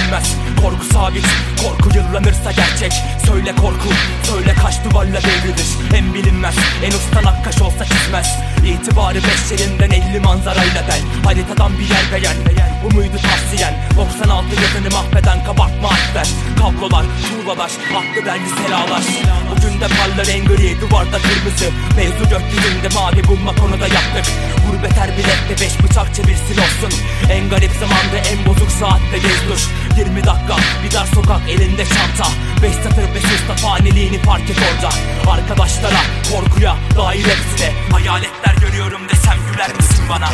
devrilmez Korku sabit korku yıllanırsa gerçek. Söyle korku söyle kaç duvarla devrilir. En bilinmez en usta nakkaş olsa çizmez. İtibarı beş yerinden elli manzarayla del Haritadan bir yer beğen Bu muydu tavsiyen? 96 yazını mahveden kabartma harfler Kablolar, tuğlalar, aklı derli selalar. Bugün de parlar en gri duvarda kırmızı. Mevzu gökyüzünde mavi bulma konuda yaptık. Gurbet her bilette beş bıçak çevirsin olsun. En garip zamanda en bozuk saatte gez sokak elinde çanta. Beş satır beş usta faniliğini fark et orada. Arkadaşlara korkuya dair hepsine Hayaletler görüyorum desem güler misin bana